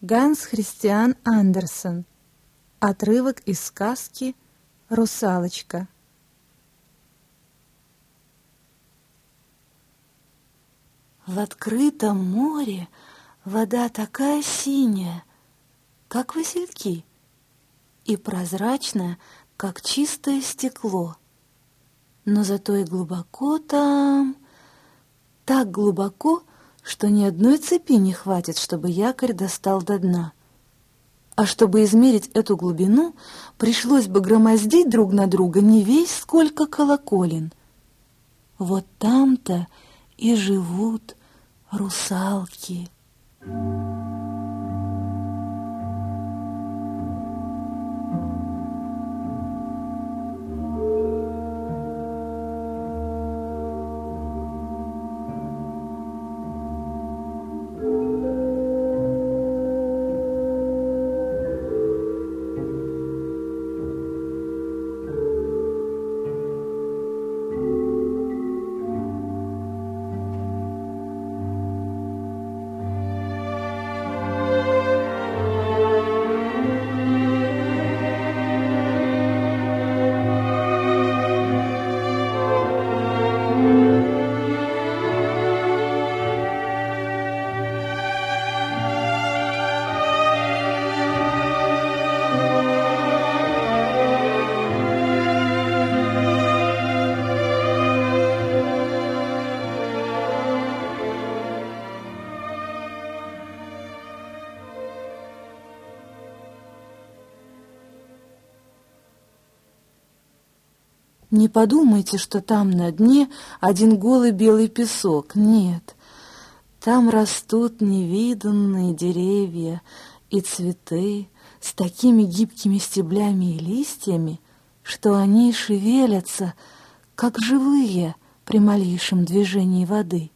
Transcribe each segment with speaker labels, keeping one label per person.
Speaker 1: Ганс Христиан Андерсен. Отрывок из сказки «Русалочка». В открытом море вода такая синяя, как васильки, и прозрачная, как чистое стекло. Но зато и глубоко там, так глубоко, что ни одной цепи не хватит, чтобы якорь достал до дна. А чтобы измерить эту глубину, пришлось бы громоздить друг на друга не весь сколько колоколен. Вот там-то и живут русалки. Thank you. Не подумайте, что там на дне один голый белый песок. Нет, там растут невиданные деревья и цветы с такими гибкими стеблями и листьями, что они шевелятся, как живые при малейшем движении воды.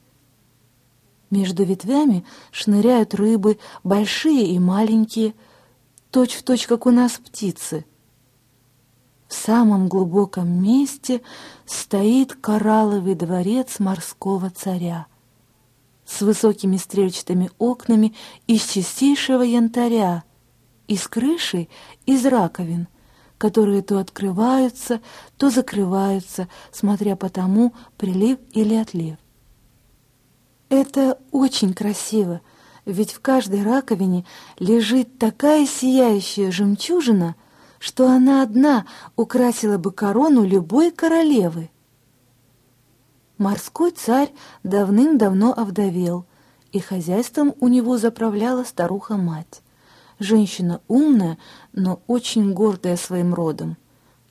Speaker 1: Между ветвями шныряют рыбы, большие и маленькие, точь-в-точь, точь, как у нас птицы — в самом глубоком месте стоит коралловый дворец морского царя с высокими стрельчатыми окнами из чистейшего янтаря и с крышей из раковин, которые то открываются, то закрываются, смотря по тому, прилив или отлив. Это очень красиво, ведь в каждой раковине лежит такая сияющая жемчужина, что она одна украсила бы корону любой королевы. Морской царь давным-давно овдовел, и хозяйством у него заправляла старуха-мать. Женщина умная, но очень гордая своим родом.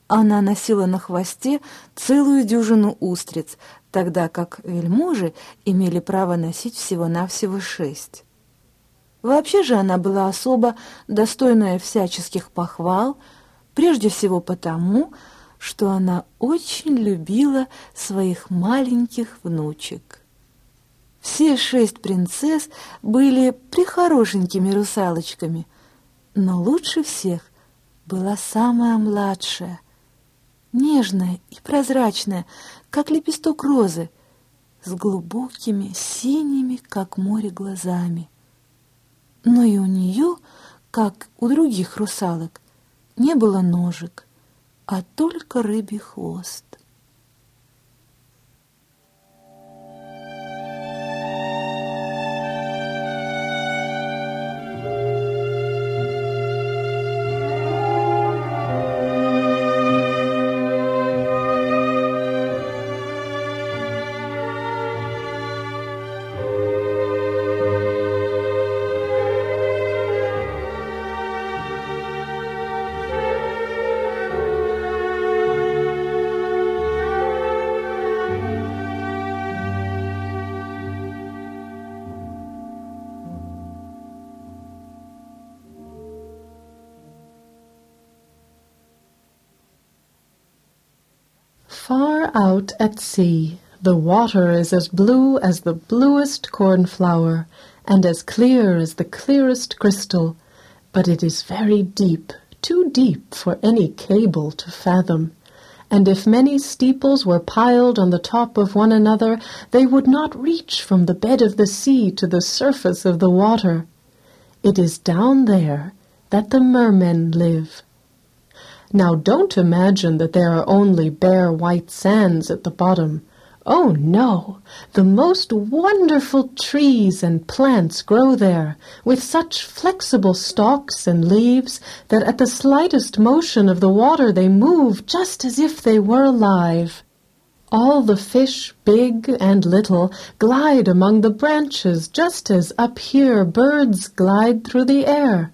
Speaker 1: Она носила на хвосте целую дюжину устриц, тогда как вельможи имели право носить всего-навсего шесть. Вообще же она была особо достойная всяческих похвал, Прежде всего потому, что она очень любила своих маленьких внучек. Все шесть принцесс были прихорошенькими русалочками, но лучше всех была самая младшая, нежная и прозрачная, как лепесток розы, с глубокими синими, как море, глазами. Но и у нее, как у других русалок, не было ножек, а только рыбий хвост.
Speaker 2: Out at sea, the water is as blue as the bluest cornflower, and as clear as the clearest crystal, but it is very deep, too deep for any cable to fathom. And if many steeples were piled on the top of one another, they would not reach from the bed of the sea to the surface of the water. it is down there that the mermen live. Now don't imagine that there are only bare white sands at the bottom. Oh no! The most wonderful trees and plants grow there, with such flexible stalks and leaves that at the slightest motion of the water they move just as if they were alive. All the fish, big and little, glide among the branches just as up here birds glide through the air.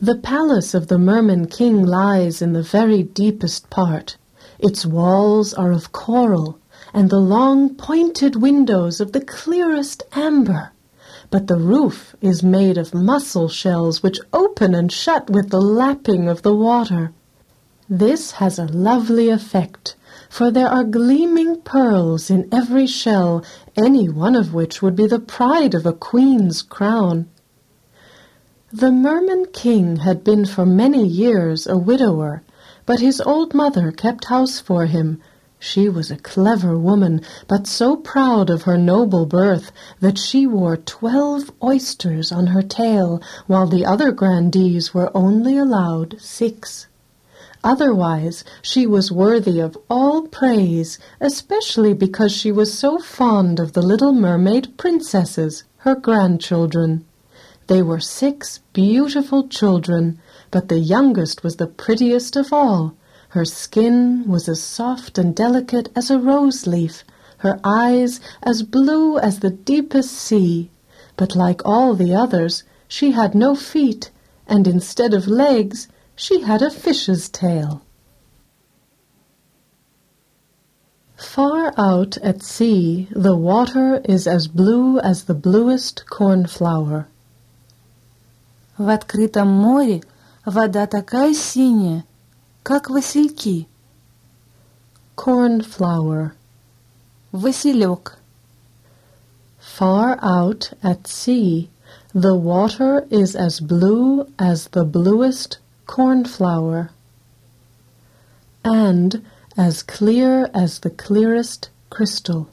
Speaker 2: The palace of the Merman King lies in the very deepest part. Its walls are of coral, and the long pointed windows of the clearest amber. But the roof is made of mussel shells which open and shut with the lapping of the water. This has a lovely effect, for there are gleaming pearls in every shell, any one of which would be the pride of a queen's crown. The Merman king had been for many years a widower, but his old mother kept house for him, she was a clever woman, but so proud of her noble birth that she wore twelve oysters on her tail, while the other grandees were only allowed six. Otherwise, she was worthy of all praise, especially because she was so fond of the little mermaid princesses, her grandchildren. They were six beautiful children, but the youngest was the prettiest of all, her skin was as soft and delicate as a rose leaf, her eyes as blue as the deepest sea. But like all the others, she had no feet, and instead of legs, she had a fish's tail. Far out at sea, the water is as blue as the bluest cornflower.
Speaker 1: В открытом море вода такая синяя, как васильки.
Speaker 2: Cornflower.
Speaker 1: Василек.
Speaker 2: Far out at sea, the water is as blue as the bluest cornflower, and as clear as the clearest crystal.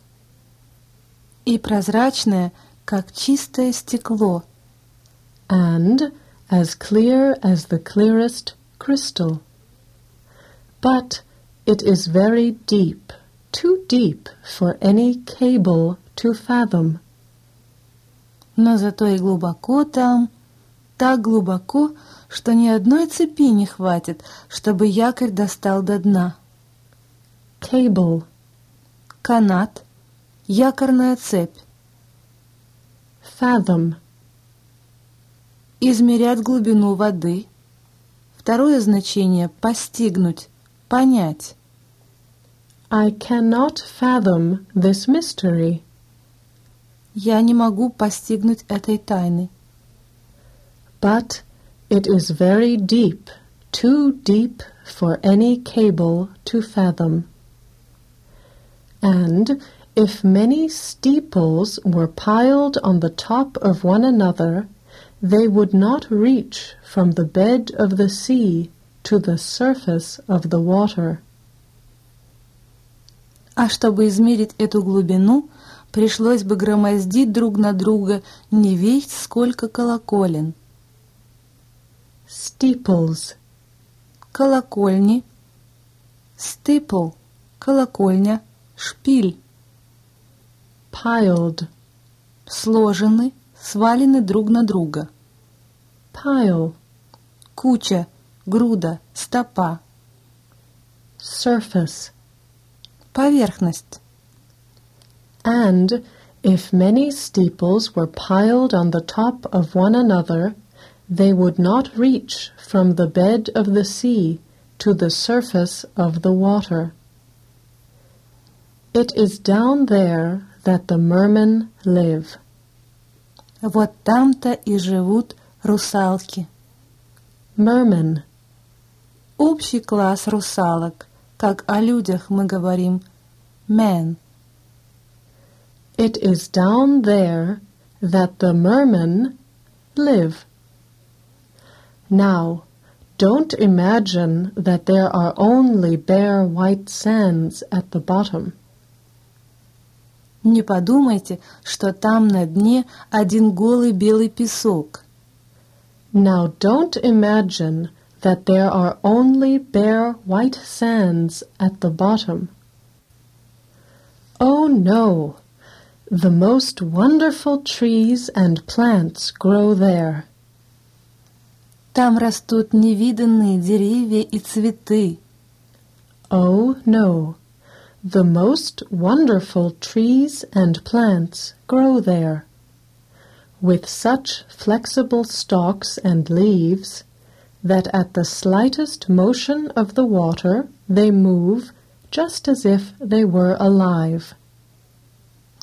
Speaker 1: И прозрачное, как чистое стекло.
Speaker 2: And as clear as the clearest crystal. But it is very deep, too deep for any cable to fathom.
Speaker 1: Но зато и глубоко там, так глубоко, что ни одной цепи не хватит, чтобы якорь достал до дна.
Speaker 2: Cable.
Speaker 1: Канат. Якорная цепь.
Speaker 2: Fathom.
Speaker 1: Измерять глубину воды. Второе значение — постигнуть, понять.
Speaker 2: I cannot fathom this mystery.
Speaker 1: Я не могу постигнуть этой тайны.
Speaker 2: But it is very deep, too deep for any cable to fathom. And if many steeples were piled on the top of one another, they would not reach from the bed of the sea to the surface of the water.
Speaker 1: А чтобы измерить эту глубину, пришлось бы громоздить друг на друга не весть сколько колоколен.
Speaker 2: Steeples.
Speaker 1: Колокольни. Стипл. Колокольня. Шпиль.
Speaker 2: Piled.
Speaker 1: Сложены, свалены друг на друга.
Speaker 2: Pile.
Speaker 1: Куча, груда, стопа.
Speaker 2: Surface.
Speaker 1: Поверхность.
Speaker 2: And if many steeples were piled on the top of one another, they would not reach from the bed of the sea to the surface of the water. It is down there that the mermen live.
Speaker 1: Вот там-то и живут русалки.
Speaker 2: Mermen.
Speaker 1: Общий класс русалок, как о людях мы говорим «men».
Speaker 2: It is down there that the mermen live. Now, don't imagine that there are only bare white sands at the bottom.
Speaker 1: Не подумайте, что там на дне один голый белый песок.
Speaker 2: Now don't imagine that there are only bare white sands at the bottom. Oh no! The most wonderful trees and plants grow there.
Speaker 1: Там растут невиданные деревья и цветы.
Speaker 2: Oh no! The most wonderful trees and plants grow there. With such flexible stalks and leaves that at the slightest motion of the water they move just as if they were alive.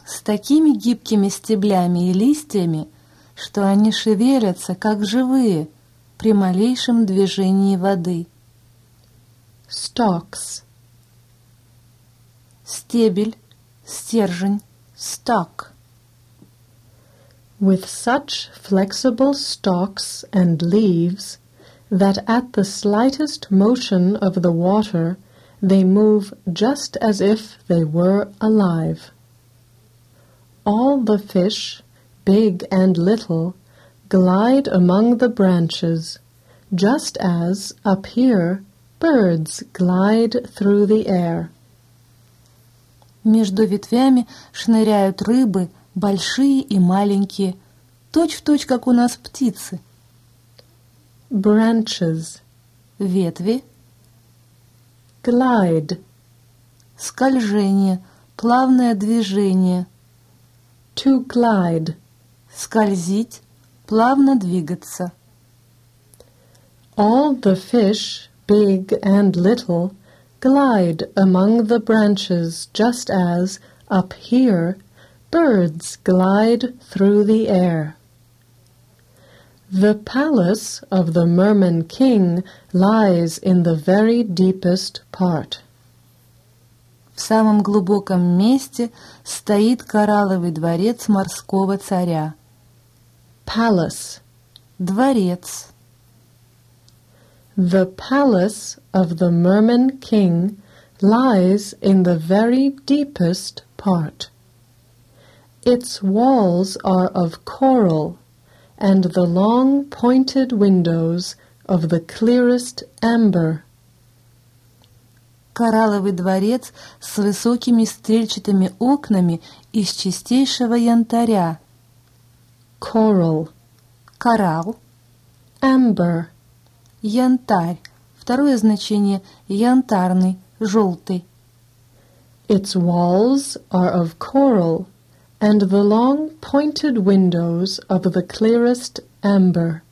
Speaker 1: С такими гибкими стеблями и листьями, что они шевелятся, как живые, при малейшем движении воды.
Speaker 2: Stalks.
Speaker 1: Стебель, стержень, stalk.
Speaker 2: With such flexible stalks and leaves that at the slightest motion of the water they move just as if they were alive. All the fish, big and little, glide among the branches, just as, up here, birds glide through the air.
Speaker 1: Между ветвями шныряют рыбы, большие и маленькие, точь-в-точь, как у нас птицы —
Speaker 2: branches,
Speaker 1: ветви,
Speaker 2: glide,
Speaker 1: скольжение, плавное движение,
Speaker 2: to glide,
Speaker 1: скользить, плавно двигаться.
Speaker 2: All the fish, big and little, glide among the branches just as, up here, birds glide through the air. The palace of the Merman king lies in the very deepest part.
Speaker 1: В самом глубоком месте стоит коралловый дворец морского царя.
Speaker 2: Palace.
Speaker 1: Дворец.
Speaker 2: The palace of the Merman king lies in the very deepest part. Its walls are of coral and the long pointed windows of the clearest amber.
Speaker 1: Коралловый дворец с высокими стрельчатыми окнами из чистейшего янтаря.
Speaker 2: Coral.
Speaker 1: Коралл.
Speaker 2: Amber.
Speaker 1: Янтарь. Второе значение – янтарный, желтый.
Speaker 2: Its walls are of coral and the long pointed windows of the clearest amber.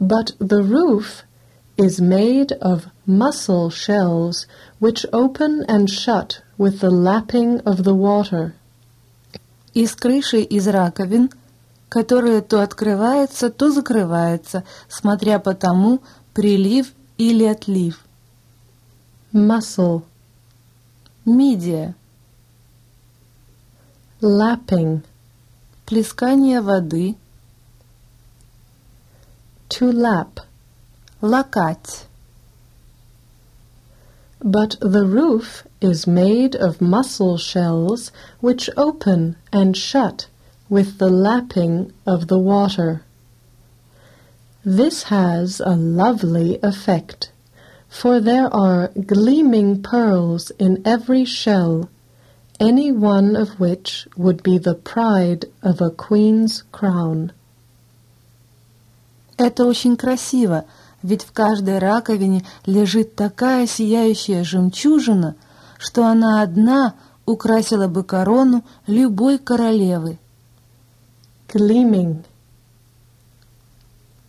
Speaker 2: But the roof is made of mussel shells which open and shut with the lapping of the water.
Speaker 1: И с крышей из раковин, которая то открывается, то закрывается, смотря по тому, прилив или отлив.
Speaker 2: Mussel.
Speaker 1: Мидия.
Speaker 2: Lapping.
Speaker 1: Плескание воды.
Speaker 2: To lap.
Speaker 1: Лакать.
Speaker 2: But the roof is made of mussel shells which open and shut with the lapping of the water. This has a lovely effect, for there are gleaming pearls in every shell any one of which would be the pride of a queen's crown.
Speaker 1: Это очень красиво, ведь в каждой раковине лежит такая сияющая жемчужина, что она одна украсила бы корону любой королевы.
Speaker 2: – Gleaming.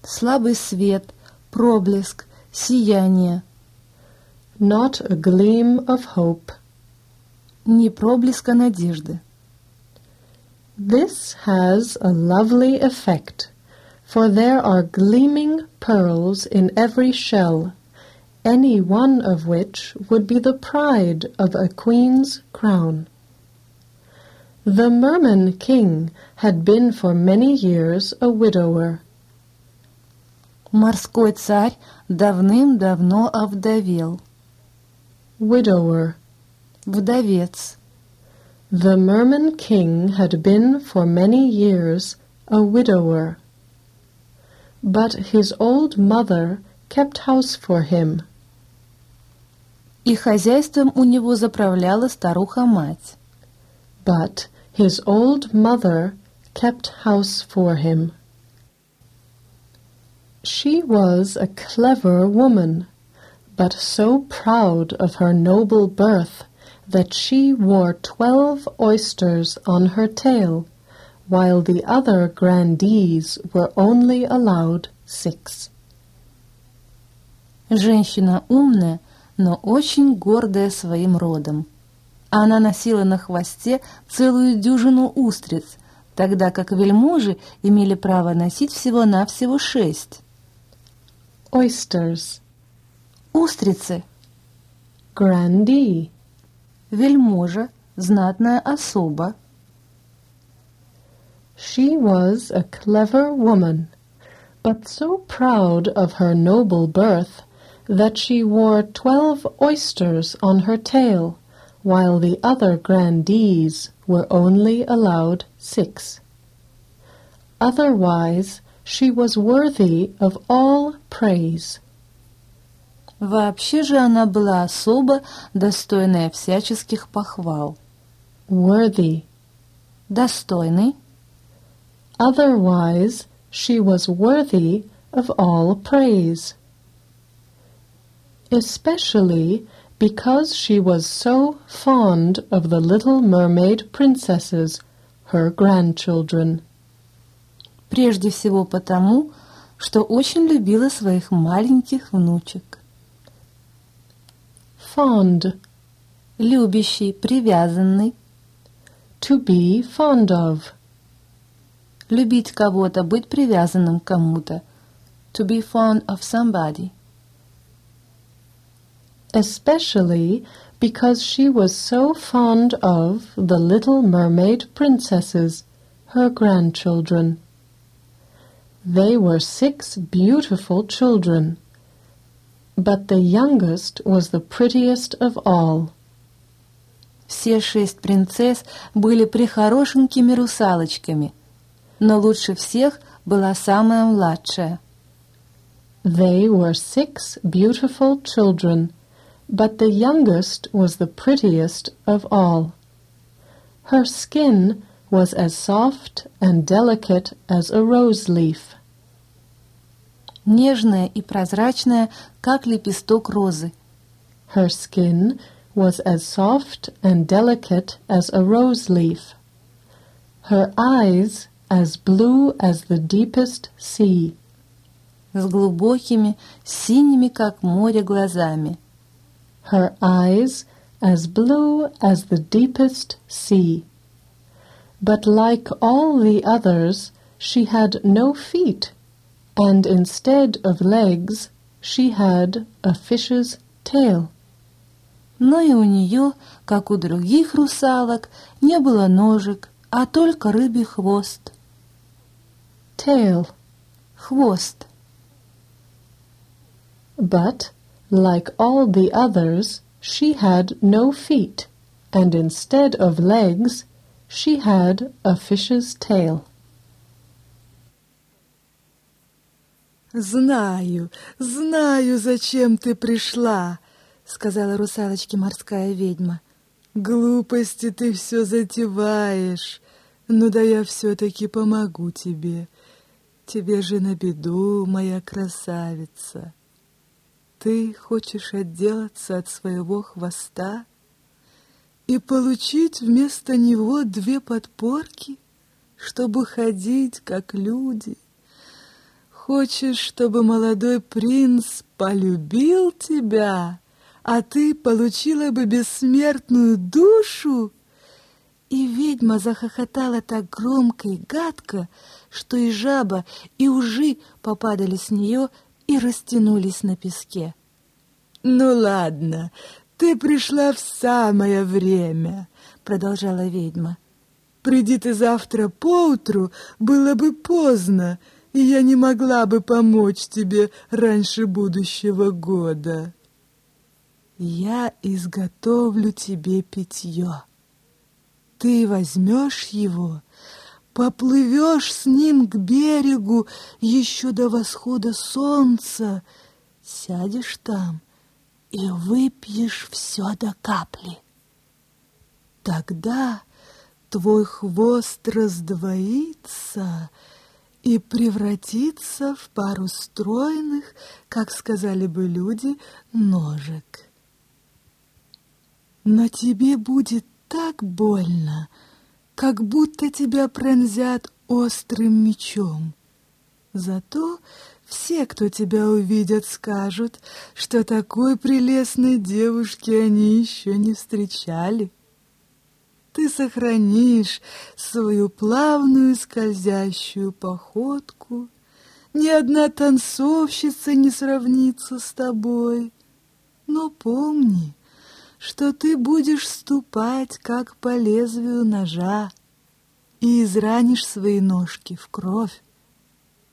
Speaker 1: Слабый свет, проблеск, сияние.
Speaker 2: Not a gleam of hope
Speaker 1: ни проблеска надежды.
Speaker 2: This has a lovely effect, for there are gleaming pearls in every shell, any one of which would be the pride of a queen's crown. The Merman king had been for many years a widower.
Speaker 1: Морской царь давным-давно овдовел.
Speaker 2: Widower
Speaker 1: Вдовец.
Speaker 2: The Merman king had been for many years a widower. But his old mother kept house for him.
Speaker 1: И хозяйством у него заправляла старуха-мать.
Speaker 2: But his old mother kept house for him. She was a clever woman, but so proud of her noble birth that she wore twelve oysters on her tail, while the other grandees were only allowed six.
Speaker 1: Женщина умная, но очень гордая своим родом. Она носила на хвосте целую дюжину устриц, тогда как вельможи имели право носить всего-навсего шесть.
Speaker 2: Oysters.
Speaker 1: Устрицы.
Speaker 2: Grandee.
Speaker 1: Вельможа, знатная особа.
Speaker 2: She was a clever woman, but so proud of her noble birth that she wore twelve oysters on her tail, while the other grandees were only allowed six. Otherwise, she was worthy of all praise.
Speaker 1: Вообще же она была особо достойная всяческих похвал.
Speaker 2: Worthy.
Speaker 1: Достойный.
Speaker 2: Otherwise, she was worthy of all praise. Especially because she was so fond of the little mermaid princesses, her grandchildren.
Speaker 1: Прежде всего потому, что очень любила своих маленьких внучек.
Speaker 2: Fond.
Speaker 1: Любящий, привязанный.
Speaker 2: To be fond of.
Speaker 1: Любить кого-то, быть привязанным к кому-то. To be fond of somebody.
Speaker 2: – Especially because she was so fond of the little mermaid princesses, her grandchildren. They were six beautiful children, but the youngest was the prettiest of all.
Speaker 1: Все шесть принцесс были прихорошенькими русалочками, но лучше всех была самая младшая.
Speaker 2: They were six beautiful children, but the youngest was the prettiest of all. Her skin was as soft and delicate as a rose leaf.
Speaker 1: Нежная и прозрачная, как лепесток розы.
Speaker 2: Her skin was as soft and delicate as a rose leaf. Her eyes as blue as the deepest sea.
Speaker 1: С глубокими, синими, как море, глазами.
Speaker 2: Her eyes as blue as the deepest sea. But like all the others, she had no feet, and instead of legs, she had a fish's tail.
Speaker 1: Но и у нее, как у других русалок, не было ножек, а только рыбий хвост.
Speaker 2: Tail.
Speaker 1: Хвост.
Speaker 2: But, like all the others, she had no feet, and instead of legs, she had a fish's tail.
Speaker 1: «Знаю, знаю, зачем ты пришла», — сказала русалочке морская ведьма. «Глупости ты все затеваешь. Ну да я все-таки помогу тебе. Тебе же на беду, моя красавица. Ты хочешь отделаться от своего хвоста и получить вместо него две подпорки, чтобы ходить, как люди?» Хочешь, чтобы молодой принц полюбил тебя, а ты получила бы бессмертную душу?» И ведьма захохотала так громко и гадко, что и жаба, и ужи попадали с нее и растянулись на песке. «Ну ладно, ты пришла в самое время», — продолжала ведьма. «Приди ты завтра поутру, было бы поздно, и я не могла бы помочь тебе раньше будущего года. Я изготовлю тебе питье. Ты возьмешь его, поплывешь с ним к берегу еще до восхода солнца, сядешь там и выпьешь все до капли. Тогда твой хвост раздвоится и превратится в пару стройных, как сказали бы люди, ножек. Но тебе будет так больно, как будто тебя пронзят острым мечом. Зато все, кто тебя увидят, скажут, что такой прелестной девушки они еще не встречали. Ты сохранишь свою плавную скользящую походку, ни одна танцовщица не сравнится с тобой. Но помни, что ты будешь ступать, как по лезвию ножа, и изранишь свои ножки в кровь.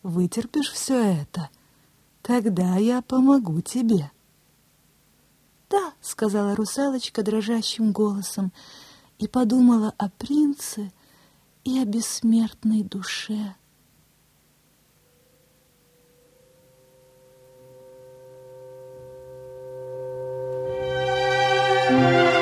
Speaker 1: Вытерпишь все это, тогда я помогу тебе. «Да», — сказала русалочка дрожащим голосом, и подумала о принце и о бессмертной душе.
Speaker 2: Música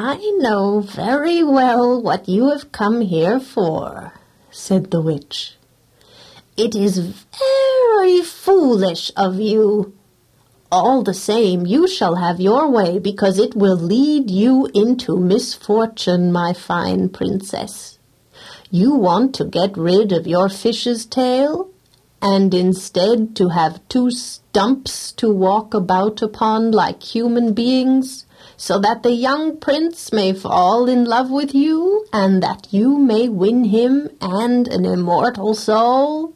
Speaker 2: I know very well what you have come here for, said the witch. It is very foolish of you. All the same, you shall have your way, because it will lead you into misfortune, my fine princess. You want to get rid of your fish's tail, and instead to have two stumps to walk about upon like human beings? So that the young prince may fall in love with you, and that you may win him and an immortal soul?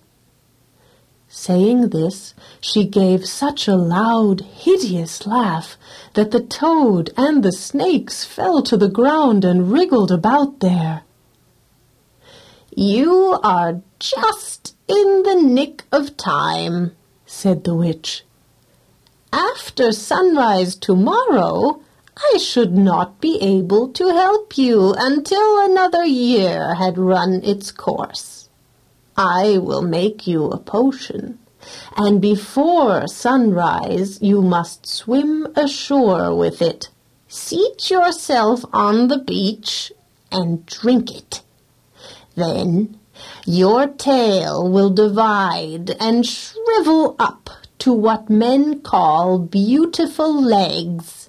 Speaker 2: Saying this, she gave such a loud, hideous laugh that the toad and the snakes fell to the ground and wriggled about there. You are just in the nick of time, said the witch. After sunrise tomorrow, I should not be able to help you until another year had run its course. I will make you a potion, and before sunrise you must swim ashore with it. Seat yourself on the beach and drink it. Then your tail will divide and shrivel up to what men call beautiful legs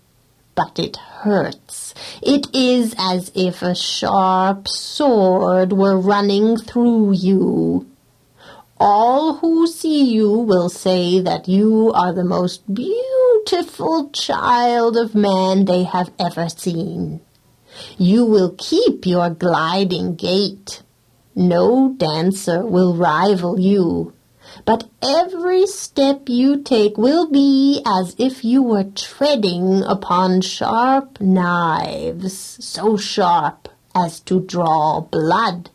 Speaker 2: but it hurts. It is as if a sharp sword were running through you. All who see you will say that you are the most beautiful child of man they have ever seen. You will keep your gliding gait. No dancer will rival you but every step you take will be as if you were treading upon sharp knives, so sharp as to draw blood.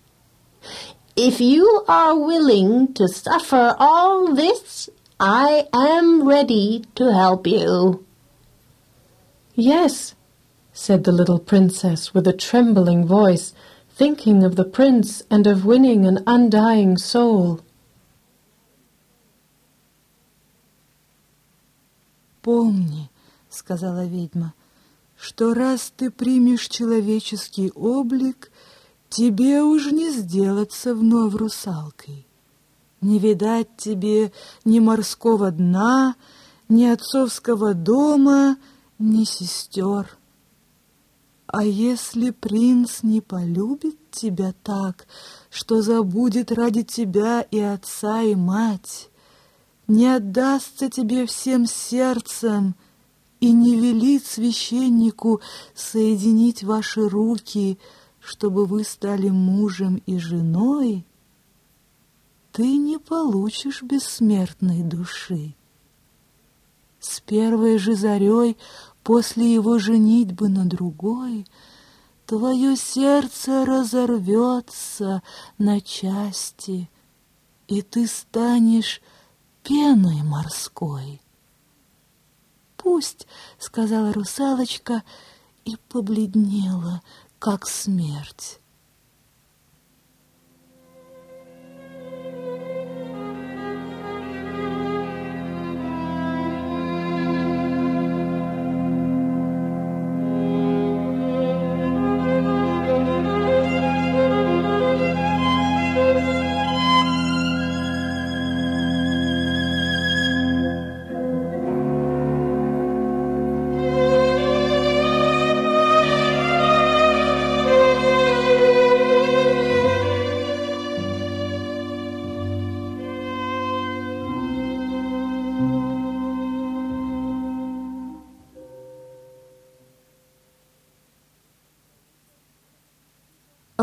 Speaker 2: If you are willing to suffer all this, I am ready to help you.
Speaker 1: Yes, said the little princess with a trembling voice, thinking of the prince and of winning an undying soul. «Помни», — сказала ведьма, — «что раз ты примешь человеческий облик, тебе уж не сделаться вновь русалкой. Не видать тебе ни морского дна, ни отцовского дома, ни сестер. А если принц не полюбит тебя так, что забудет ради тебя и отца, и мать, не отдастся тебе всем сердцем и не велит священнику соединить ваши руки, чтобы вы стали мужем и женой, ты не получишь бессмертной души. С первой же зарей после его женитьбы на другой твое сердце разорвется на части, и ты станешь пеной морской. «Пусть», — сказала русалочка и побледнела, как смерть.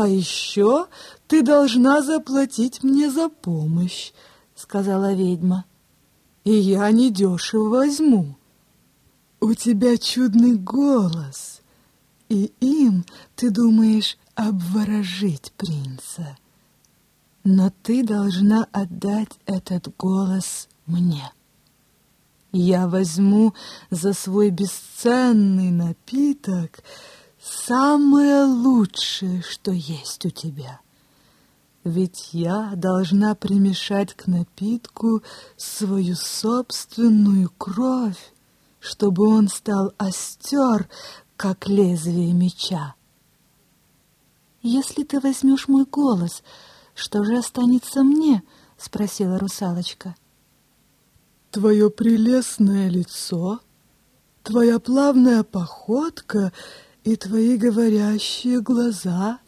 Speaker 1: «А еще ты должна заплатить мне за помощь», — сказала ведьма. «И я недешево возьму. У тебя чудный голос, и им ты думаешь обворожить принца. Но ты должна отдать этот голос мне. Я возьму за свой бесценный напиток — самое лучшее, что есть у тебя. Ведь я должна примешать к напитку свою собственную кровь, чтобы он стал остер, как лезвие меча. «Если ты возьмешь мой голос, что же останется мне?» — спросила русалочка. «Твое прелестное лицо, твоя плавная походка — и твои говорящие глаза.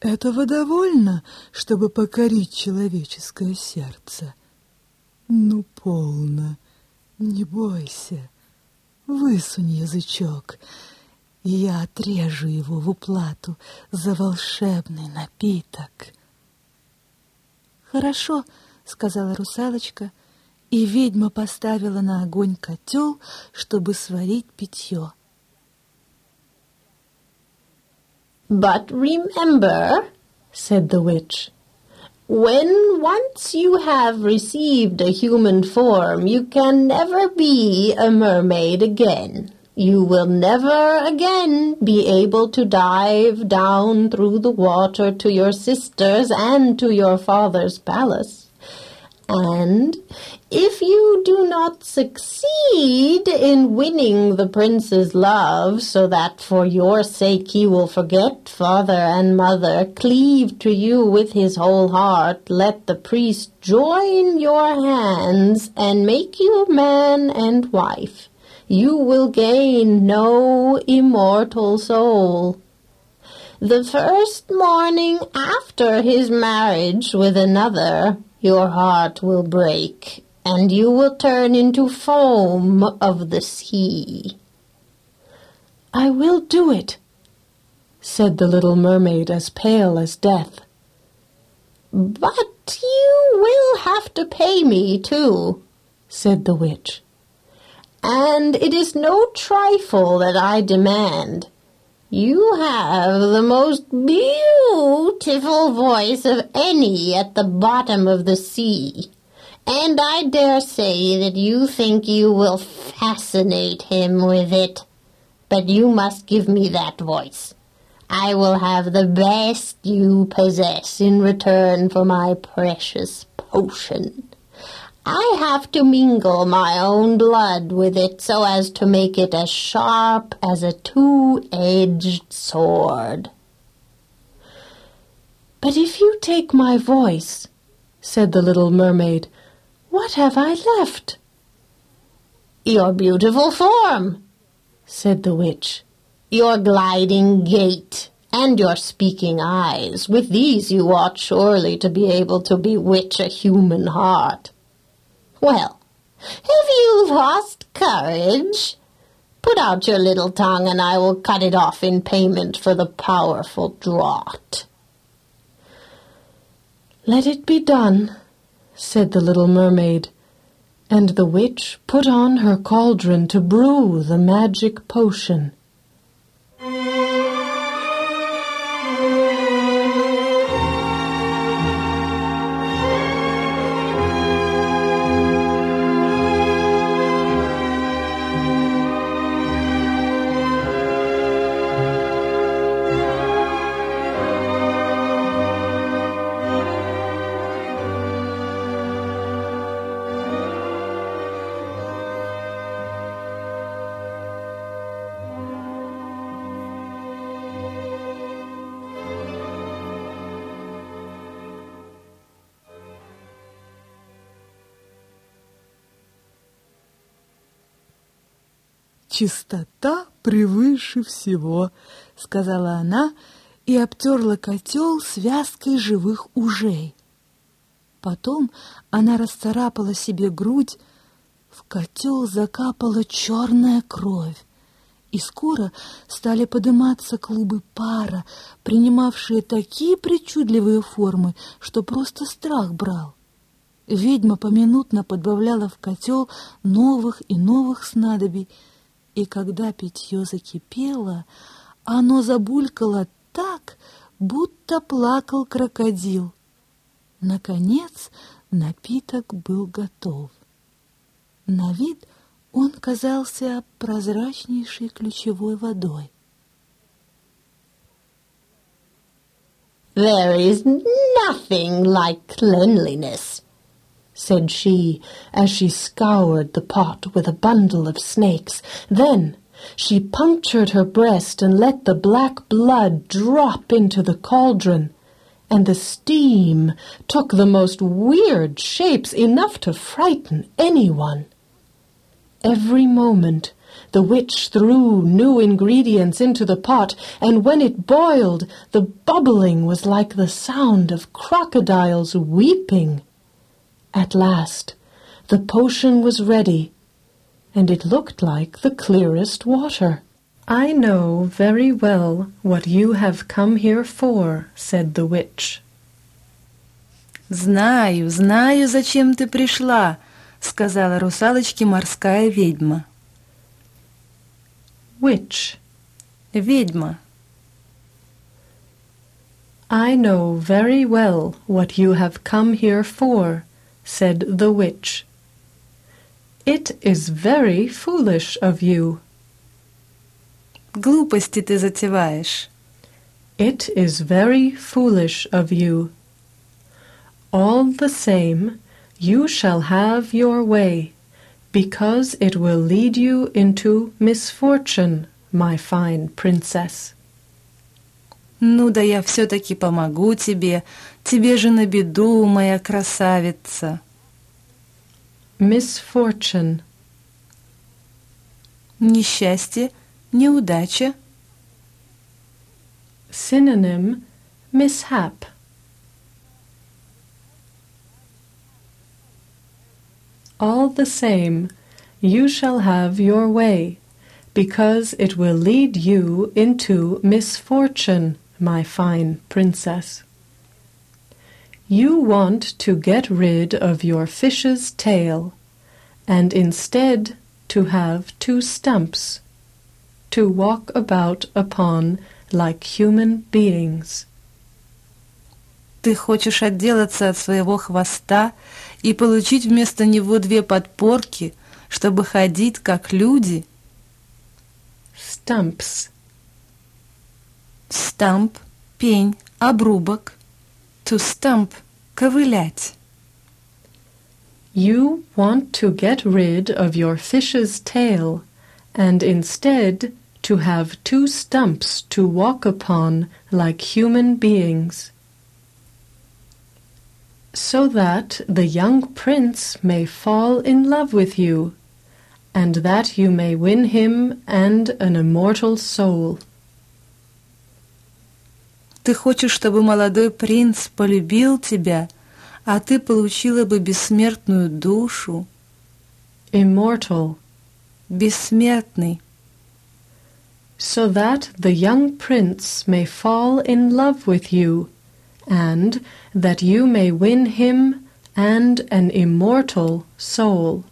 Speaker 1: Этого довольно, чтобы покорить человеческое сердце. Ну, полно, не бойся, высунь язычок, и я отрежу его в уплату за волшебный напиток. «Хорошо», — сказала русалочка, и ведьма поставила на огонь котел, чтобы сварить питье.
Speaker 2: But remember, said the witch, when once you have received a human form, you can never be a mermaid again. You will never again be able to dive down through the water to your sisters and to your father's palace. And if you do not succeed in winning the prince's love, so that for your sake he will forget father and mother, cleave to you with his whole heart, let the priest join your hands and make you man and wife. You will gain no immortal soul. The first morning after his marriage with another, your heart will break, and you will turn into foam of the sea.
Speaker 1: I will do it, said the little mermaid as pale as death.
Speaker 2: But you will have to pay me too, said the witch. And it is no trifle that I demand. You have the most beautiful voice of any at the bottom of the sea, and I dare say that you think you will fascinate him with it. But you must give me that voice. I will have the best you possess in return for my precious potion. I have to mingle my own blood with it so as to make it as sharp as a two-edged sword.
Speaker 1: But if you take my voice, said the little mermaid, what have I left?
Speaker 2: Your beautiful form, said the witch.
Speaker 3: your gliding gait and your speaking eyes. With these you ought surely to be able to bewitch a human heart. Well, have you lost courage? Put out your little tongue, and I will cut it off in payment for the powerful draught.
Speaker 2: Let it be done, said the little mermaid, and the witch put on her cauldron to brew the magic potion.
Speaker 1: «Чистота превыше всего», — сказала она и обтерла котел связкой живых ужей. Потом она расцарапала себе грудь, в котел закапала черная кровь, и скоро стали подниматься клубы пара, принимавшие такие причудливые формы, что просто страх брал. Ведьма поминутно подбавляла в котел новых и новых снадобий, и когда питье закипело, оно забулькало так, будто плакал крокодил. Наконец напиток был готов. На вид он казался прозрачнейшей ключевой водой.
Speaker 3: There is nothing like cleanliness, said she, as she scoured the pot with a bundle of snakes. Then she punctured her breast and let the black blood drop into the cauldron, and the steam took the most weird shapes enough to frighten anyone. Every moment the witch threw new ingredients into the pot, and when it boiled, the bubbling was like the sound of crocodiles weeping. At last, the potion was ready, and it looked like the clearest water.
Speaker 2: I know very well what you have come here for, said the witch.
Speaker 1: «Знаю, знаю, зачем ты пришла», — сказала русалочке морская ведьма.
Speaker 2: Witch.
Speaker 1: Ведьма.
Speaker 2: I know very well what you have come here for, said the witch. It is very foolish of you.
Speaker 1: Глупости ты затеваешь.
Speaker 2: It is very foolish of you. All the same, you shall have your way, because it will lead you into misfortune, my fine princess.
Speaker 1: Ну да я все-таки помогу тебе, тебе же на беду, моя красавица.
Speaker 2: Misfortune.
Speaker 1: Несчастье, неудача.
Speaker 2: Synonym mishap. All the same, you shall have your way, because it will lead you into misfortune, my fine princess. You want to get rid of your fish's tail, and instead to have two stumps, to walk about upon like human beings.
Speaker 1: Ты хочешь отделаться от своего хвоста и получить вместо него две подпорки, чтобы ходить как люди?
Speaker 2: Stumps.
Speaker 1: Стамп, пень, обрубок. To stump – ковылять.
Speaker 2: You want to get rid of your fish's tail, and instead to have two stumps to walk upon like human beings. So that the young prince may fall in love with you, and that you may win him and an immortal soul.
Speaker 1: Ты хочешь, чтобы молодой принц полюбил тебя, а ты получила бы бессмертную душу.
Speaker 2: Immortal.
Speaker 1: Бессмертный.
Speaker 2: So that the young prince may fall in love with you, and that you may win him and an immortal soul.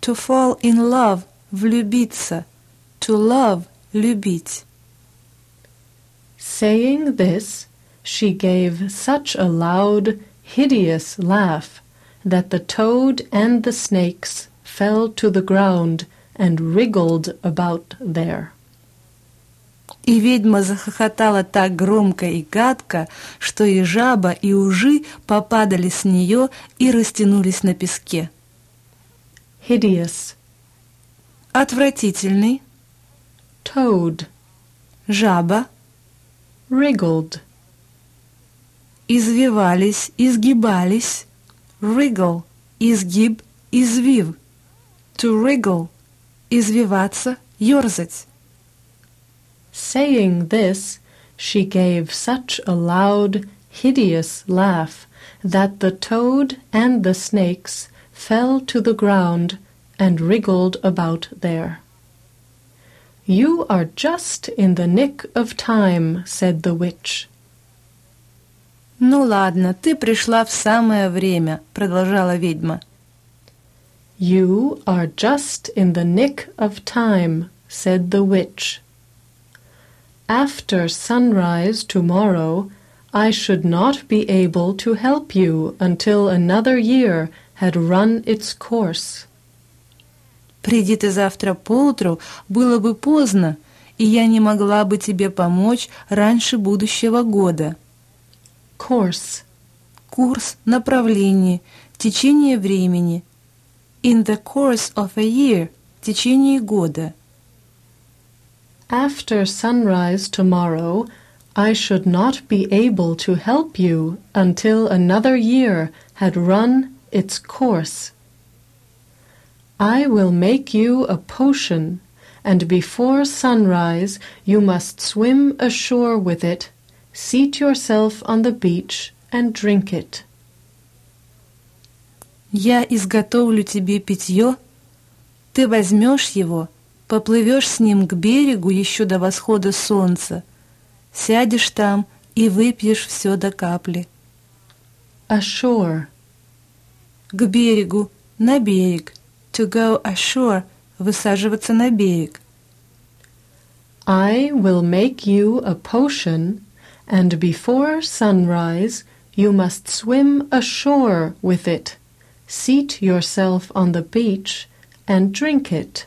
Speaker 1: To fall in love – влюбиться. To love – любить.
Speaker 2: Saying this, she gave such a loud, hideous laugh that the toad and the snakes fell to the ground and wriggled about there.
Speaker 1: И ведьма захохотала так громко и гадко, что и жаба, и ужи попадали с нее и растянулись на песке.
Speaker 2: Hideous.
Speaker 1: Отвратительный.
Speaker 2: Toad.
Speaker 1: Жаба.
Speaker 2: Wriggled.
Speaker 1: Извивались, изгибались. Wriggle. Изгиб, извив. To wriggle. Извиваться, ерзать.
Speaker 2: Saying this, she gave such a loud, hideous laugh that the toad and the snakes fell to the ground and wriggled about there. You are just in the nick of time, said the witch.
Speaker 1: «Ну ладно, ты пришла в самое время», — продолжала ведьма.
Speaker 2: You are just in the nick of time, said the witch. After sunrise tomorrow, I should not be able to help you until another year had run its course.
Speaker 1: Приди ты завтра поутру, было бы поздно, и я не могла бы тебе помочь раньше будущего года.
Speaker 2: Course.
Speaker 1: Курс, направление, течение времени. In the course of a year, течение года.
Speaker 2: After sunrise tomorrow, I should not be able to help you until another year had run its course. I will make you a potion, and before sunrise you must swim ashore with it, seat yourself on the beach, and drink it.
Speaker 1: Я изготовлю тебе питье, ты возьмешь его, поплывешь с ним к берегу еще до восхода солнца, сядешь там и выпьешь все до капли.
Speaker 2: Ashore.
Speaker 1: К берегу, на берег. To go ashore, высаживаться на берег.
Speaker 2: I will make you a potion, and before sunrise you must swim ashore with it, seat yourself on the beach, and drink it.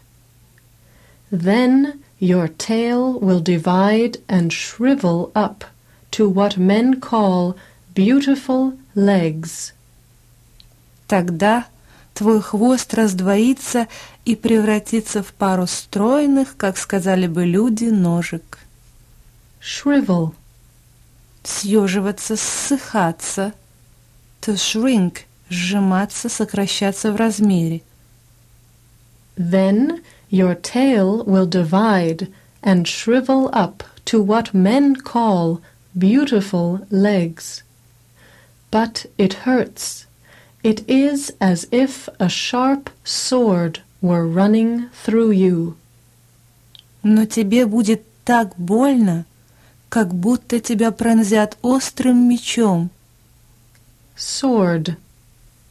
Speaker 2: Then your tail will divide and shrivel up to what men call beautiful legs.
Speaker 1: Тогда твой хвост раздвоится и превратится в пару стройных, как сказали бы люди, ножек.
Speaker 2: Shrivel.
Speaker 1: Съеживаться, ссыхаться. To shrink – сжиматься, сокращаться в размере.
Speaker 2: Then your tail will divide and shrivel up to what men call beautiful legs. But it hurts. It is as if a sharp sword were running through you.
Speaker 1: Но тебе будет так больно, как будто тебя пронзят острым мечом.
Speaker 2: Sword.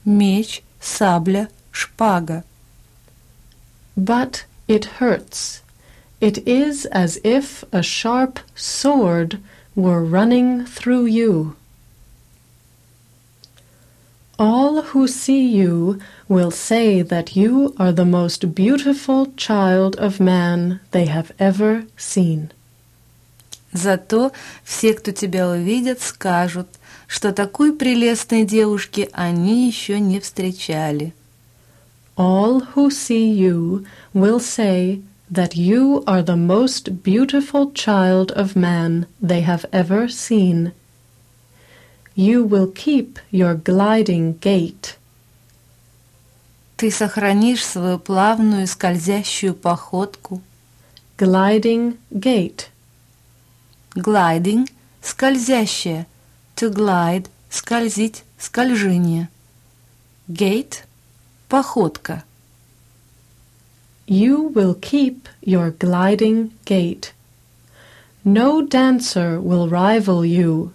Speaker 1: Меч, сабля, шпага.
Speaker 2: But it hurts. It is as if a sharp sword were running through you. All who see you will say that you are the most beautiful child of man they have ever seen.
Speaker 1: Зато все, кто тебя увидят, скажут, что такой прелестной девушки они еще не встречали.
Speaker 2: All who see you will say that you are the most beautiful child of man they have ever seen. You will keep your gliding gait.
Speaker 1: Ты сохранишь свою плавную скользящую походку.
Speaker 2: Gliding gait.
Speaker 1: Gliding – скользящее. To glide – скользить, скольжение. Gait – походка.
Speaker 2: You will keep your gliding gait. No dancer will rival you,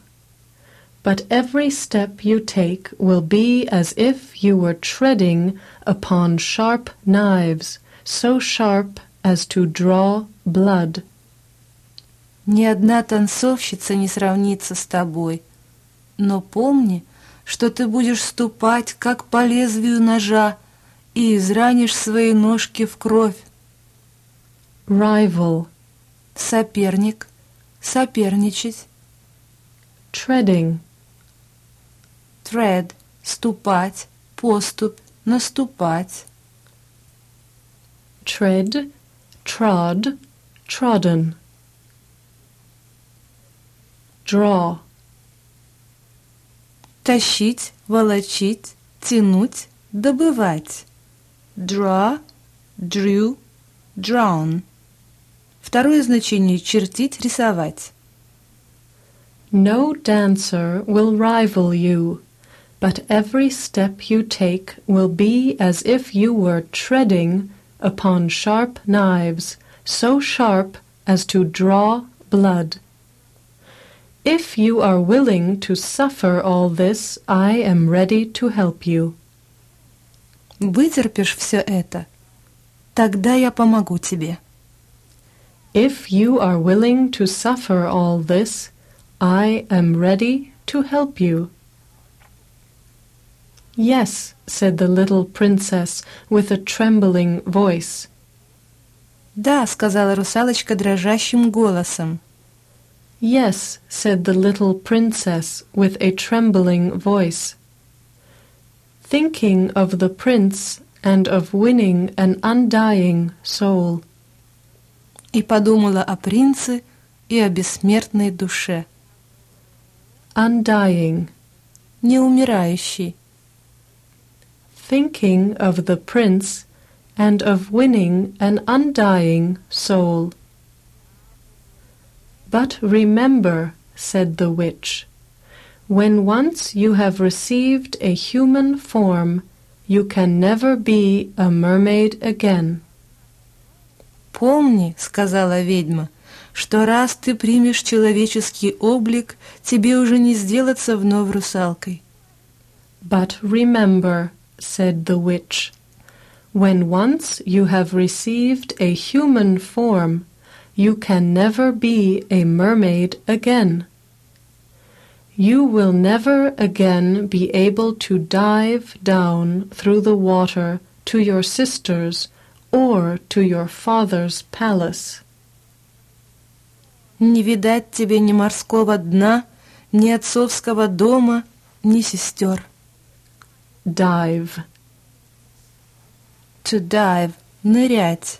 Speaker 2: But every step you take will be as if you were treading upon sharp knives, so sharp as to draw blood.
Speaker 1: Ни одна танцовщица не сравнится с тобой. Но помни, что ты будешь ступать, как по лезвию ножа, и изранишь свои ножки в кровь.
Speaker 2: Rival,
Speaker 1: Соперник, соперничать.
Speaker 2: treading,
Speaker 1: Tread – ступать, поступь, наступать.
Speaker 2: tread, trod, trodden. Draw,
Speaker 1: Тащить, волочить, тянуть, добывать. Draw, drew, drawn. Второе значение – чертить, рисовать.
Speaker 2: No dancer will rival you, but every step you take will be as if you were treading upon sharp knives, so sharp as to draw blood. If you are willing to suffer all this, I am ready to help you.
Speaker 1: Вытерпишь все это, тогда я помогу тебе.
Speaker 2: If you are willing to suffer all this, I am ready to help you. Yes, said the little princess with a trembling voice.
Speaker 1: Да, сказала русалочка дрожащим голосом.
Speaker 2: Yes, said the little princess with a trembling voice. Thinking of the prince and of winning an undying soul.
Speaker 1: И подумала о принце и о бессмертной душе.
Speaker 2: Undying.
Speaker 1: Неумирающий.
Speaker 2: Thinking of the prince and of winning an undying soul. But remember, said the witch, when once you have received a human form, you can never be a mermaid again.
Speaker 1: «Помни, — сказала ведьма, — что раз ты примешь человеческий облик, тебе уже не сделаться вновь русалкой».
Speaker 2: But remember, said the witch, when once you have received a human form, you can never be a mermaid again. You will never again be able to dive down through the water to your sisters or to your father's palace.
Speaker 1: Не видать тебе ни морского дна, ни отцовского дома, ни сестер.
Speaker 2: Dive,
Speaker 1: To dive — нырять.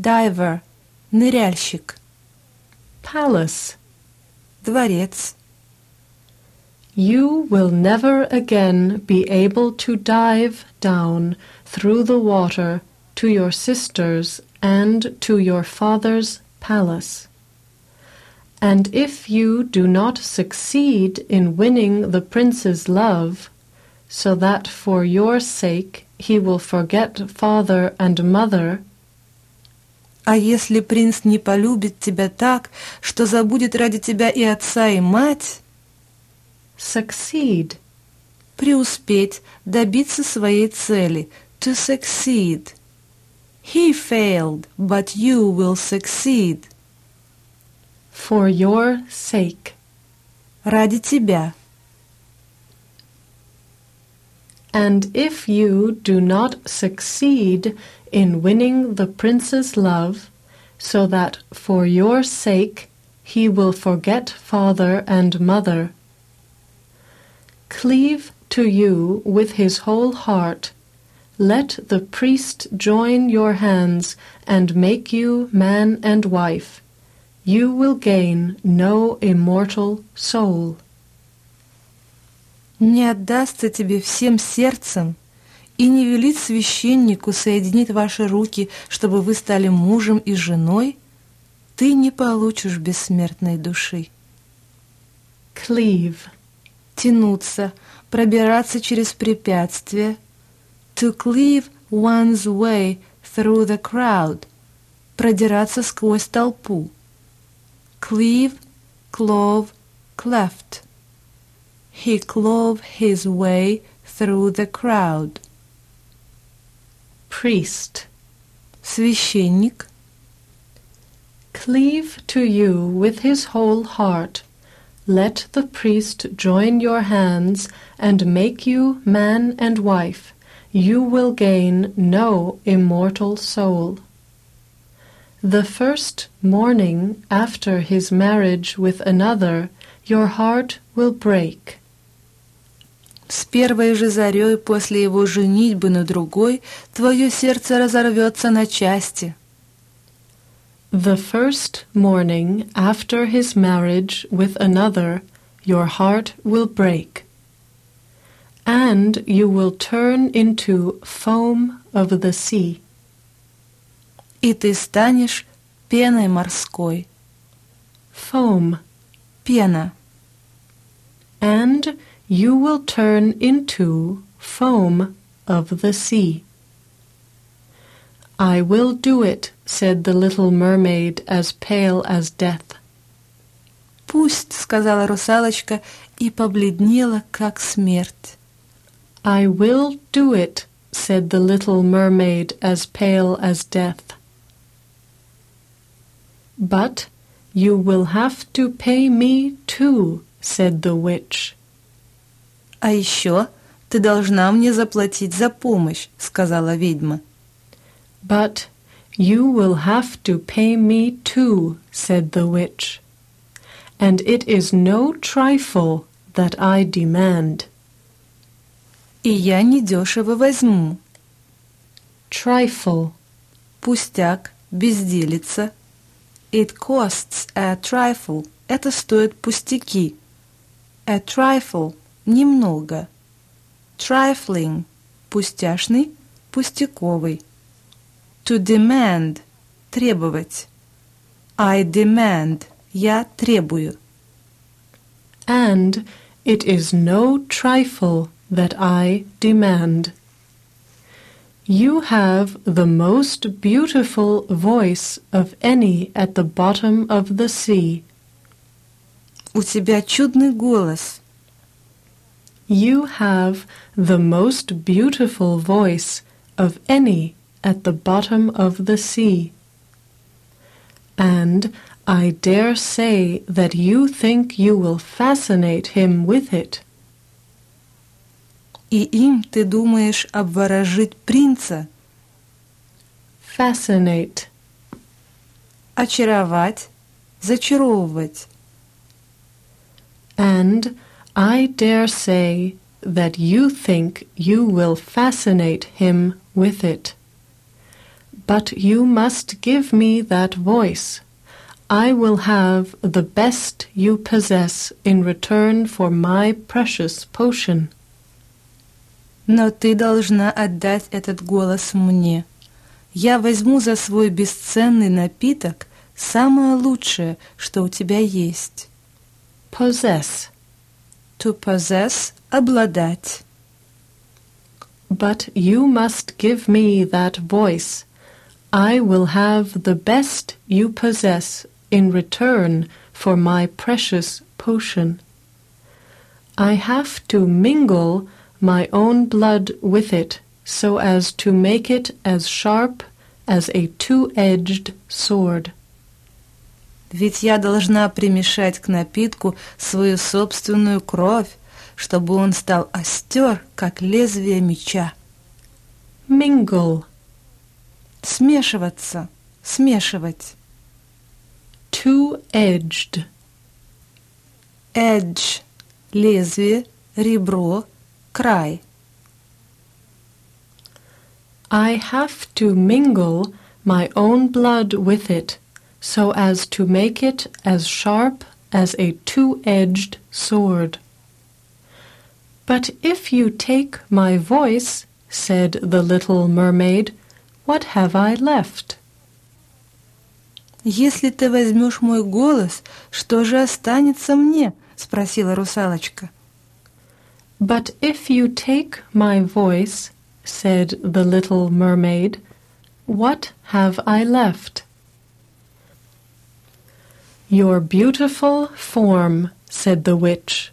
Speaker 1: Diver — ныряльщик.
Speaker 2: palace.
Speaker 1: Дворец.
Speaker 2: You will never again be able to dive down through the water to your sisters and to your father's palace. And if you do not succeed in winning the prince's love, so that for your sake he will forget father and mother,
Speaker 1: А если принц не полюбит тебя так, что забудет ради тебя и отца, и мать,
Speaker 2: succeed.
Speaker 1: преуспеть, добиться своей цели, to succeed. He failed, but you will succeed.
Speaker 2: For your sake.
Speaker 1: Ради тебя.
Speaker 2: And if you do not succeed in winning the prince's love, so that for your sake he will forget father and mother, cleave to you with his whole heart. Let the priest join your hands and make you man and wife. You will gain no immortal soul.
Speaker 1: Не отдастся тебе всем сердцем и не велит священнику соединить ваши руки, чтобы вы стали мужем и женой, ты не получишь бессмертной души.
Speaker 2: Cleave.
Speaker 1: Тянуться, пробираться через препятствия. To cleave one's way through the crowd. Продираться сквозь толпу. Cleave, clove, cleft. He clove his way through the crowd.
Speaker 2: Priest.
Speaker 1: Священник.
Speaker 2: Cleave to you with his whole heart. Let the priest join your hands and make you man and wife. You will gain no immortal soul. The first morning after his marriage with another, your heart will break.
Speaker 1: С первой же зарей после его женитьбы на другой твое сердце разорвется на части.
Speaker 2: The first morning after his marriage with another, your heart will break, and you will turn into foam of the sea,
Speaker 1: И ты станешь пеной морской.
Speaker 2: foam,
Speaker 1: Пена.
Speaker 2: and you will turn into foam of the sea. I will do it, said the little mermaid, as pale as death.
Speaker 1: «Пусть», — сказала русалочка и побледнела, как смерть.
Speaker 2: I will do it, said the little mermaid, as pale as death. But you will have to pay me too, said the witch.
Speaker 1: «А еще ты должна мне заплатить за помощь», — сказала ведьма.
Speaker 2: But you will have to pay me too, said the witch. And it is no trifle that I demand.
Speaker 1: «И я недешево возьму».
Speaker 2: Trifle,
Speaker 1: Пустяк, безделица. It costs a trifle. Это стоит пустяки. A trifle – немного. Trifling – пустяшный, пустяковый. To demand – требовать. I demand – я требую.
Speaker 2: and it is no trifle that I demand. You have the most beautiful voice of any at the bottom of the sea.
Speaker 1: У тебя чудный голос.
Speaker 2: You have the most beautiful voice of any at the bottom of the sea. And I dare say that you think you will fascinate him with it.
Speaker 1: И им ты думаешь обворожить принца,
Speaker 2: Fascinate.
Speaker 1: очаровать, зачаровывать.
Speaker 2: And I dare say that you think you will fascinate him with it. But you must give me that voice. I will have the best you possess in return for my precious potion.
Speaker 1: Но ты должна отдать этот голос мне. Я возьму за свой бесценный напиток самое лучшее, что у тебя есть.
Speaker 2: Possess.
Speaker 1: To possess – обладать.
Speaker 2: But you must give me that voice. I will have the best you possess in return for my precious potion. I have to mingle my own blood with it so as to make it as sharp as a two-edged sword.
Speaker 1: Ведь я должна примешать к напитку свою собственную кровь, чтобы он стал остер, как лезвие меча.
Speaker 2: Mingle,
Speaker 1: Смешиваться, смешивать.
Speaker 2: two-edged,
Speaker 1: Edge – лезвие, ребро, край.
Speaker 2: I have to mingle my own blood with it so as to make it as sharp as a two-edged sword. But if you take my voice, said the little mermaid, what have I left?
Speaker 1: «Если ты возьмешь мой голос, что же останется мне?» — спросила русалочка.
Speaker 2: But if you take my voice, said the little mermaid, what have I left? Your beautiful form, said the witch,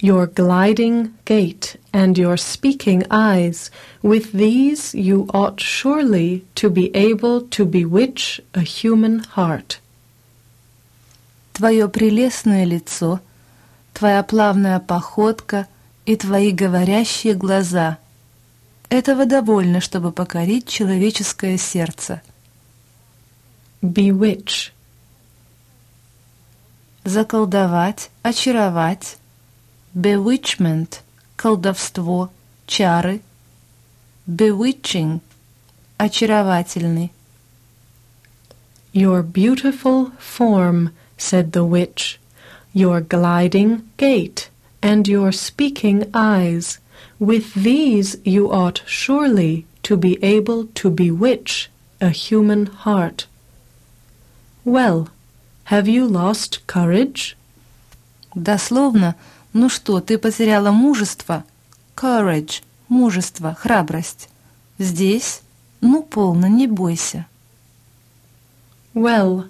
Speaker 2: your gliding gait and your speaking eyes, with these you ought surely to be able to bewitch a human heart.
Speaker 1: Твое прелестное лицо, твоя плавная походка и твои говорящие глаза. Этого довольно, чтобы покорить человеческое сердце.
Speaker 2: Bewitch.
Speaker 1: Заколдовать, очаровать, bewitchment – колдовство, чары, bewitching – очаровательный.
Speaker 2: Your beautiful form, said the witch, your gliding gait, and your speaking eyes, with these you ought surely to be able to bewitch a human heart. Well, have you lost courage?
Speaker 1: Дословно – Ну что, ты потеряла мужество? Courage – мужество, храбрость. Здесь? Ну, полно, не бойся.
Speaker 2: Well,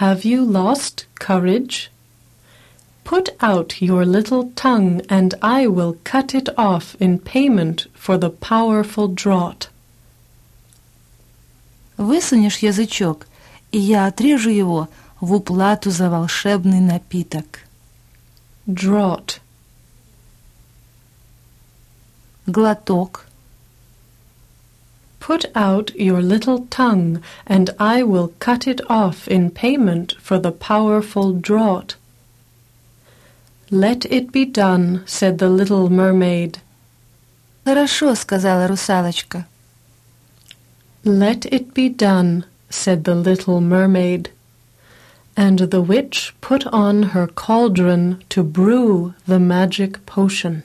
Speaker 2: have you lost courage? Put out your little tongue, and I will cut it off in payment for the powerful draught.
Speaker 1: Высунешь язычок, и я отрежу его в уплату за волшебный напиток.
Speaker 2: Draught.
Speaker 1: Глоток.
Speaker 2: Put out your little tongue, and I will cut it off in payment for the powerful draught. Let it be done, said the little mermaid.
Speaker 1: Хорошо, сказала русалочка.
Speaker 2: Let it be done, said the little mermaid. And the witch put on her cauldron to brew the magic potion.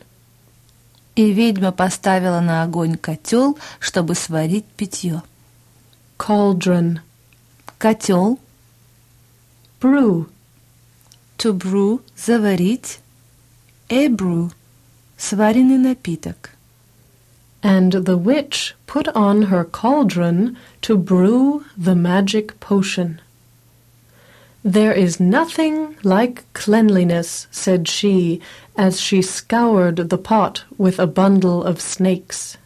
Speaker 1: И ведьма поставила на огонь котел, чтобы сварить питье.
Speaker 2: Cauldron.
Speaker 1: Котел.
Speaker 2: Brew.
Speaker 1: To brew – заварить. A brew – сваренный напиток.
Speaker 2: And the witch put on her cauldron to brew the magic potion. There is nothing like cleanliness, said she, as she scoured the pot with a bundle of snakes.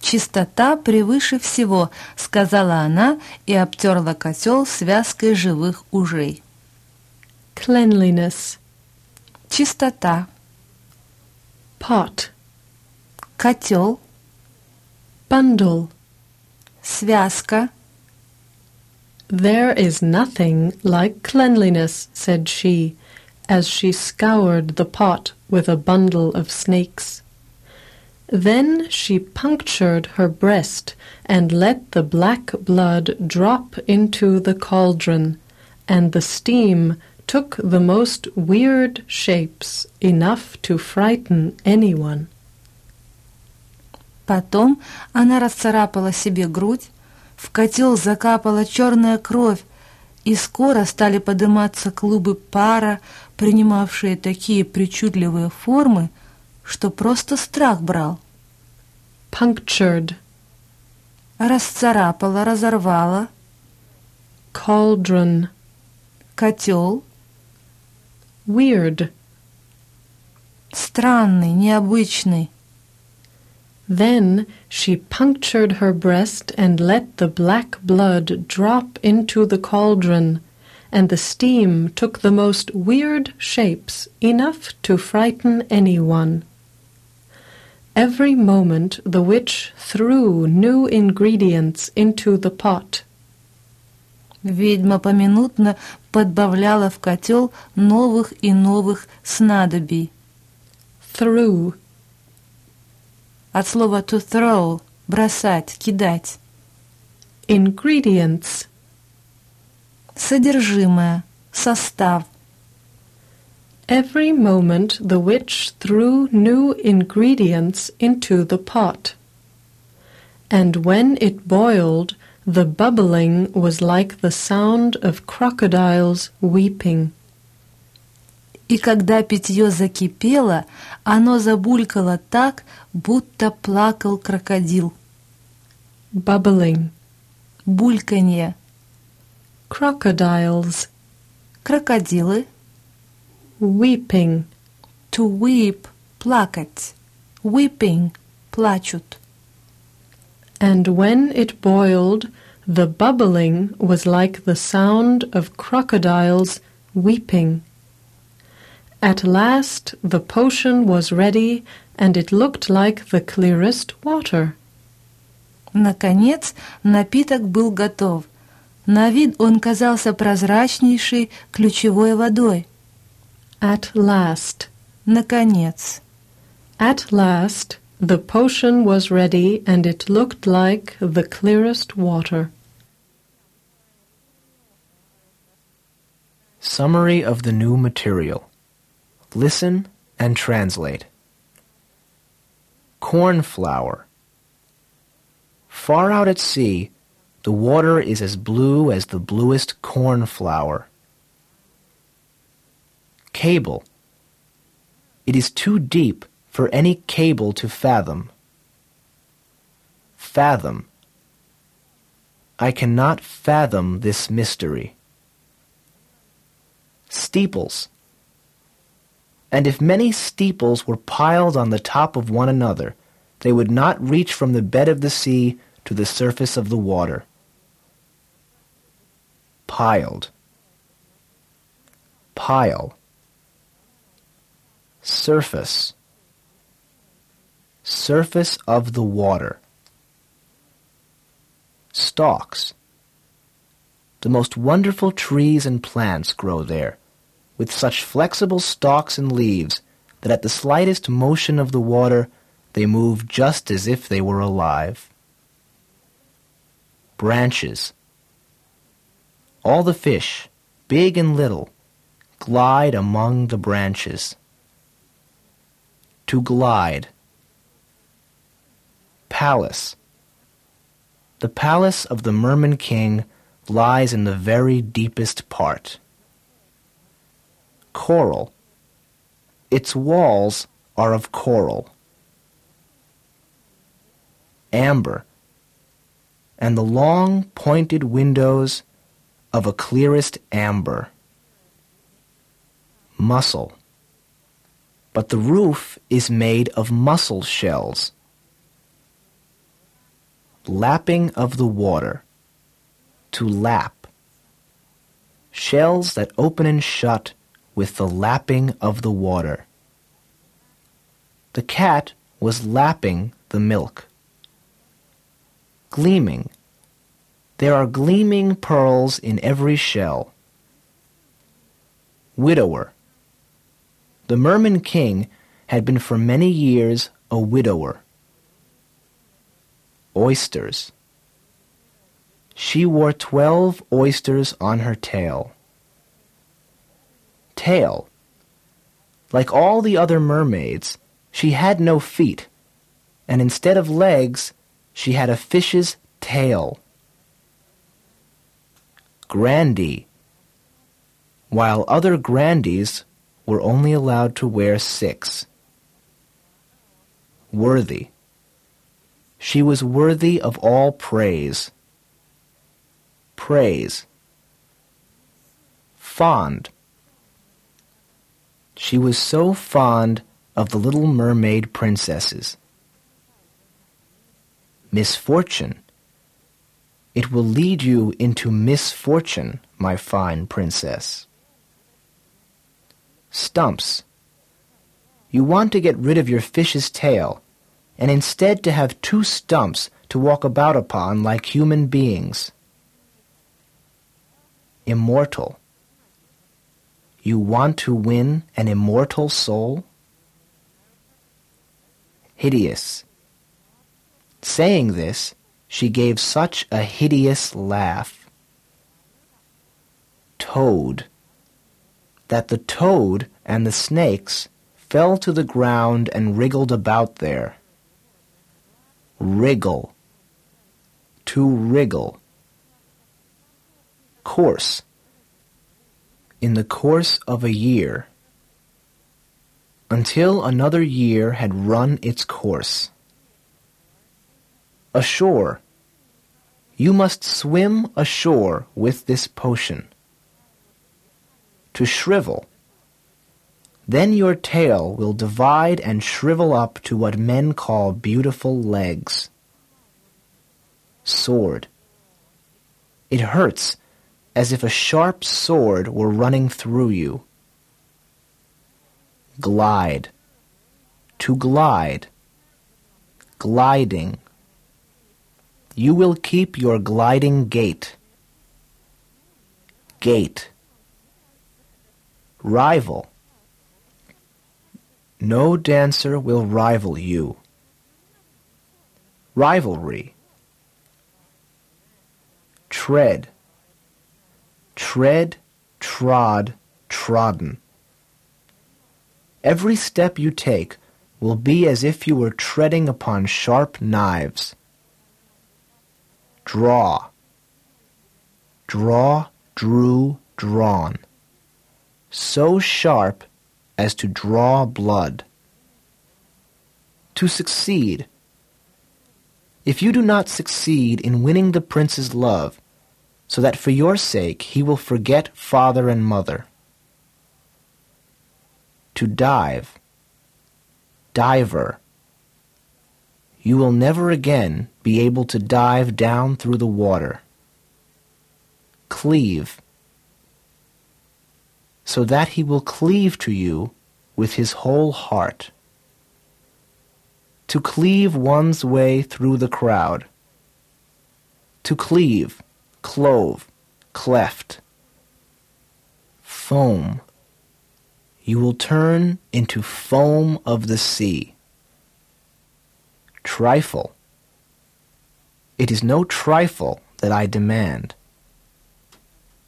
Speaker 1: «Чистота превыше всего», — сказала она и обтерла котел связкой живых ужей.
Speaker 2: Cleanliness.
Speaker 1: Чистота.
Speaker 2: Pot.
Speaker 1: Котел.
Speaker 2: Bundle.
Speaker 1: Связка.
Speaker 2: There is nothing like cleanliness, said she, as she scoured the pot with a bundle of snakes. Then she punctured her breast and let the black blood drop into the cauldron, and the steam took the most weird shapes, enough to frighten anyone.
Speaker 1: Потом она расцарапала себе грудь, в котел закапала черная кровь, и скоро стали подниматься клубы пара, принимавшие такие причудливые формы, что просто страх брал.
Speaker 2: Punctured.
Speaker 1: Расцарапала, разорвала.
Speaker 2: Cauldron.
Speaker 1: Котел.
Speaker 2: Weird.
Speaker 1: Странный, необычный.
Speaker 2: Then she punctured her breast and let the black blood drop into the cauldron, and the steam took the most weird shapes, enough to frighten anyone. Every moment the witch threw new ingredients into the pot.
Speaker 1: Ведьма поминутно подбавляла в котел новых и новых снадобий.
Speaker 2: Threw
Speaker 1: От слова to throw – бросать, кидать.
Speaker 2: Ingredients.
Speaker 1: Содержимое, состав.
Speaker 2: Every moment the witch threw new ingredients into the pot. And when it boiled, the bubbling was like the sound of crocodiles weeping.
Speaker 1: И когда питье закипело, оно забулькало так, будто плакал крокодил.
Speaker 2: Bubbling.
Speaker 1: Бульканье.
Speaker 2: Crocodiles.
Speaker 1: Крокодилы.
Speaker 2: Weeping.
Speaker 1: To weep – плакать. Weeping – плачут.
Speaker 2: And when it boiled, the bubbling was like the sound of crocodiles weeping. At last the potion was ready, and it looked like the clearest water.
Speaker 1: Наконец, напиток был готов. На вид он казался прозрачнейшей ключевой водой.
Speaker 2: At last.
Speaker 1: Наконец.
Speaker 2: At last the potion was ready, and it looked like the clearest water.
Speaker 4: Summary of the new material. Listen and translate. Cornflower. Far out at sea, the water is as blue as the bluest cornflower. Cable. It is too deep for any cable to fathom. Fathom. I cannot fathom this mystery. Steeples. And if many steeples were piled on the top of one another, they would not reach from the bed of the sea to the surface of the water. Piled. Pile. Surface. Surface of the water. Stalks. The most wonderful trees and plants grow there, with such flexible stalks and leaves that at the slightest motion of the water they move just as if they were alive. Branches. All the fish, big and little, glide among the branches. To glide. Palace. The palace of the Merman King lies in the very deepest part. Coral. Its walls are of coral. Amber. And the long pointed windows of a clearest amber. Mussel. But the roof is made of mussel shells. Lapping of the water. To lap. Shells that open and shut with the lapping of the water. The cat was lapping the milk. Gleaming. There are gleaming pearls in every shell. Widower. The Merman King had been for many years a widower. Oysters. She wore twelve oysters on her tail. Tail. Like all the other mermaids, she had no feet, and instead of legs, she had a fish's tail. Grandee. While other grandees were only allowed to wear six. Worthy. She was worthy of all praise. Praise. Fond. She was so fond of the little mermaid princesses. Misfortune. It will lead you into misfortune, my fine princess. Stumps. You want to get rid of your fish's tail, and instead to have two stumps to walk about upon like human beings. Immortal. You want to win an immortal soul? Hideous. Saying this, she gave such a hideous laugh. Toad. That the toad and the snakes fell to the ground and wriggled about there. Wriggle. To wriggle. Course. In the course of a year. Until another year had run its course. Ashore. You must swim ashore with this potion. To shrivel. Then your tail will divide and shrivel up to what men call beautiful legs. Sword. It hurts as if a sharp sword were running through you. Glide. To glide. Gliding. You will keep your gliding gait. Gait. Rival. No dancer will rival you. Rivalry. Tread. Tread, trod, trodden. Every step you take will be as if you were treading upon sharp knives draw, draw, drew, drawn, so sharp as to draw blood. To succeed. If you do not succeed in winning the prince's love, so that for your sake he will forget father and mother. To dive. Diver. You will never again be able to dive down through the water. Cleave, so that he will cleave to you with his whole heart. To cleave one's way through the crowd. To cleave, clove, cleft. Foam. You will turn into foam of the sea. Trifle it is no trifle that I demand.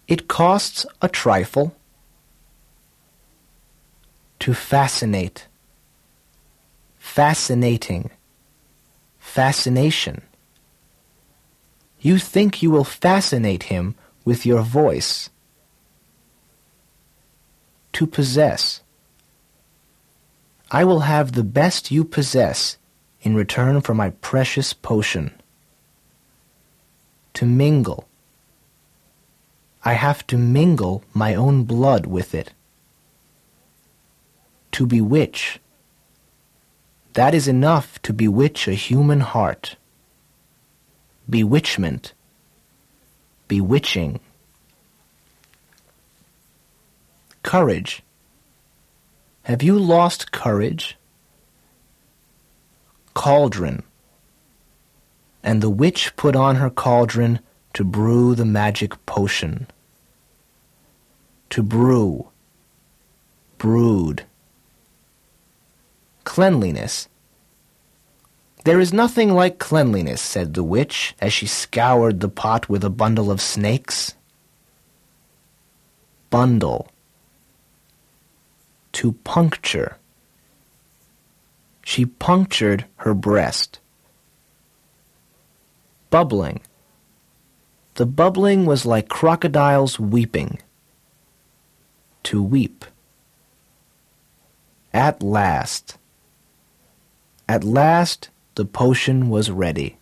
Speaker 4: It costs a trifle to fascinate, fascinating, fascination. You think you will fascinate him with your voice. To possess. I will have the best you possess in return for my precious potion to mingle. I have to mingle my own blood with it. To bewitch. That is enough to bewitch a human heart. Bewitchment. Bewitching. Courage. Have you lost courage? Cauldron and the witch put on her cauldron to brew the magic potion. To brew. Brood. Cleanliness. There is nothing like cleanliness, said the witch, as she scoured the pot with a bundle of snakes. Bundle. To puncture. She punctured her breast bubbling. The bubbling was like crocodiles weeping. To weep. At last. At last the potion was ready.